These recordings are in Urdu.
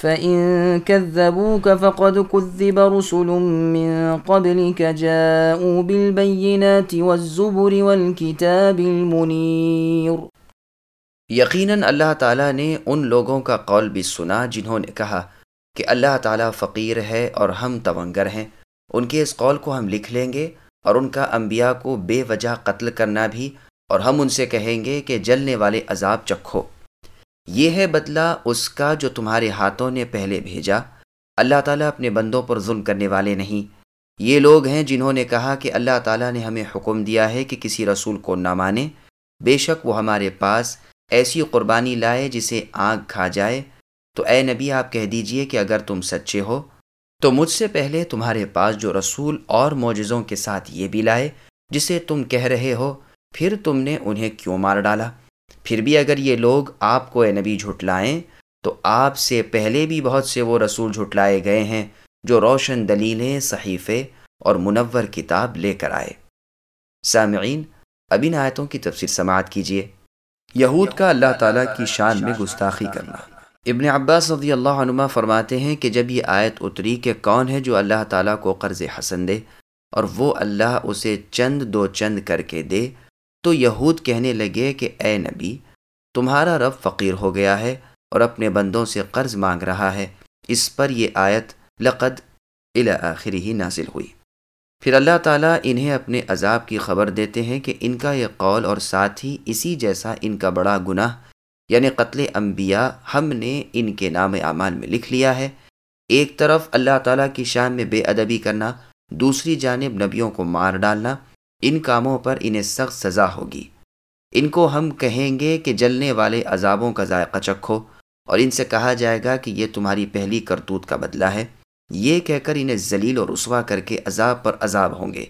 فإن كذبوك فقد كذب رسل من قبلك جاءوا بالبينات والزبر والكتاب المنير۔ یقیناً اللہ تعالیٰ نے ان لوگوں کا قول بھی سنا جنہوں نے کہا کہ اللہ تعالیٰ فقیر ہے اور ہم تونگر ہیں۔ ان کے اس قول کو ہم لکھ لیں گے اور ان کا انبیاء کو بے وجہ قتل کرنا بھی اور ہم ان سے کہیں گے کہ جلنے والے عذاب چکھو۔ یہ ہے بدلہ اس کا جو تمہارے ہاتھوں نے پہلے بھیجا۔ اللہ تعالیٰ اپنے بندوں پر ظلم کرنے والے نہیں۔ یہ لوگ ہیں جنہوں نے کہا کہ اللہ تعالیٰ نے ہمیں حکم دیا ہے کہ کسی رسول کو نہ مانے۔ بے شک وہ ہمارے پاس ایسی قربانی لائے جسے آگ کھا جائے۔ تو اے نبی، آپ کہہ دیجیے کہ اگر تم سچے ہو، تو مجھ سے پہلے تمہارے پاس جو رسول اور معجزوں کے ساتھ یہ بھی لائے جسے تم کہہ رہے ہو، پھر تم نے انہیں کیوں مار ڈالا؟ پھر بھی اگر یہ لوگ آپ کو اے نبی جھٹلائیں، تو آپ سے پہلے بھی بہت سے وہ رسول جھٹلائے گئے ہیں جو روشن دلیلیں، صحیفے اور منور کتاب لے کر آئے۔ سامعین، اب ان آیتوں کی تفسیر سماعت کیجیے یہود کا اللہ تعالیٰ کی شان میں گستاخی کرنا۔ ابن عباس رضی اللہ عنہ فرماتے ہیں کہ جب یہ آیت اتری کہ کون ہے جو اللہ تعالیٰ کو قرض حسن دے اور وہ اللہ اسے چند دو چند کر کے دے تو یہود کہنے لگے کہ اے نبی، تمہارا رب فقیر ہو گیا ہے اور اپنے بندوں سے قرض مانگ رہا ہے۔ اس پر یہ آیت لقد آخری ہی نازل ہوئی۔ پھر اللہ تعالیٰ انہیں اپنے عذاب کی خبر دیتے ہیں کہ ان کا یہ قول اور ساتھ ہی اسی جیسا ان کا بڑا گناہ یعنی قتل انبیاء، ہم نے ان کے نام اعمال میں لکھ لیا ہے۔ ایک طرف اللہ تعالیٰ کی شان میں بے ادبی کرنا، دوسری جانب نبیوں کو مار ڈالنا ان کاموں پر انہیں سخت سزا ہوگی۔ ان کو ہم کہیں گے کہ جلنے والے عذابوں کا ذائقہ چکھو اور ان سے کہا جائے گا کہ یہ تمہاری پہلی کرتوت کا بدلہ ہے۔ یہ کہہ کر انہیں ذلیل اور رسوا کر کے عذاب پر عذاب ہوں گے۔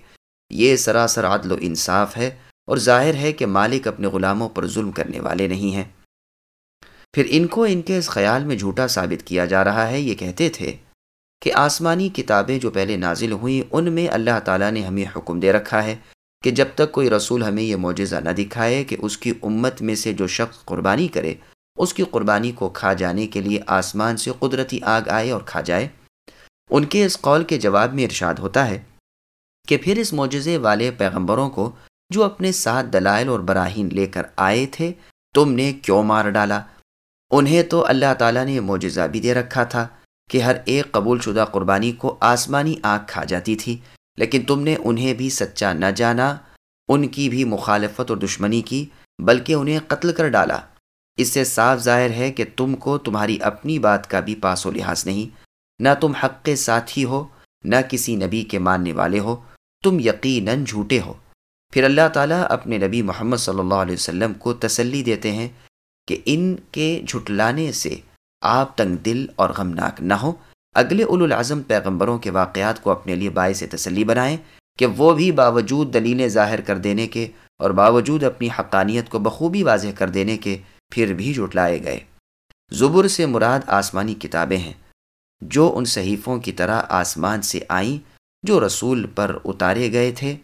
یہ سراسر عدل و انصاف ہے اور ظاہر ہے کہ مالک اپنے غلاموں پر ظلم کرنے والے نہیں ہیں۔ پھر ان کو ان کے اس خیال میں جھوٹا ثابت کیا جا رہا ہے، یہ کہتے تھے کہ آسمانی کتابیں جو پہلے نازل ہوئیں، ان میں اللہ تعالیٰ نے ہمیں حکم دے رکھا ہے۔ کہ جب تک کوئی رسول ہمیں یہ معجزہ نہ دکھائے کہ اس کی امت میں سے جو شخص قربانی کرے، اس کی قربانی کو کھا جانے کے لیے آسمان سے قدرتی آگ آئے اور کھا جائے۔ ان کے اس قول کے جواب میں ارشاد ہوتا ہے کہ پھر اس معجزے والے پیغمبروں کو جو اپنے ساتھ دلائل اور براہین لے کر آئے تھے، تم نے کیوں مار ڈالا؟ انہیں تو اللہ تعالیٰ نے یہ معجزہ بھی دے رکھا تھا کہ ہر ایک قبول شدہ قربانی کو آسمانی آگ کھا جاتی تھی۔ لیکن تم نے انہیں بھی سچا نہ جانا، ان کی بھی مخالفت اور دشمنی کی، بلکہ انہیں قتل کر ڈالا۔ اس سے صاف ظاہر ہے کہ تم کو تمہاری اپنی بات کا بھی پاس و لحاظ نہیں۔ نہ تم حق کے ساتھی ہو، نہ کسی نبی کے ماننے والے ہو۔ تم یقیناً جھوٹے ہو۔ پھر اللہ تعالیٰ اپنے نبی محمد صلی اللہ علیہ وسلم کو تسلی دیتے ہیں کہ ان کے جھٹلانے سے آپ تنگ دل اور غمناک نہ ہو اگلے اول العظم پیغمبروں کے واقعات کو اپنے لیے باعث تسلی بنائیں کہ وہ بھی باوجود دلیلیں ظاہر کر دینے کے اور باوجود اپنی حقانیت کو بخوبی واضح کر دینے کے پھر بھی جٹلائے گئے۔ زبر سے مراد آسمانی کتابیں ہیں، جو ان صحیفوں کی طرح آسمان سے آئیں جو رسول پر اتارے گئے تھے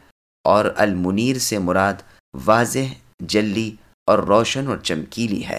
اور المنیر سے مراد واضح، جلی اور روشن اور چمکیلی ہے۔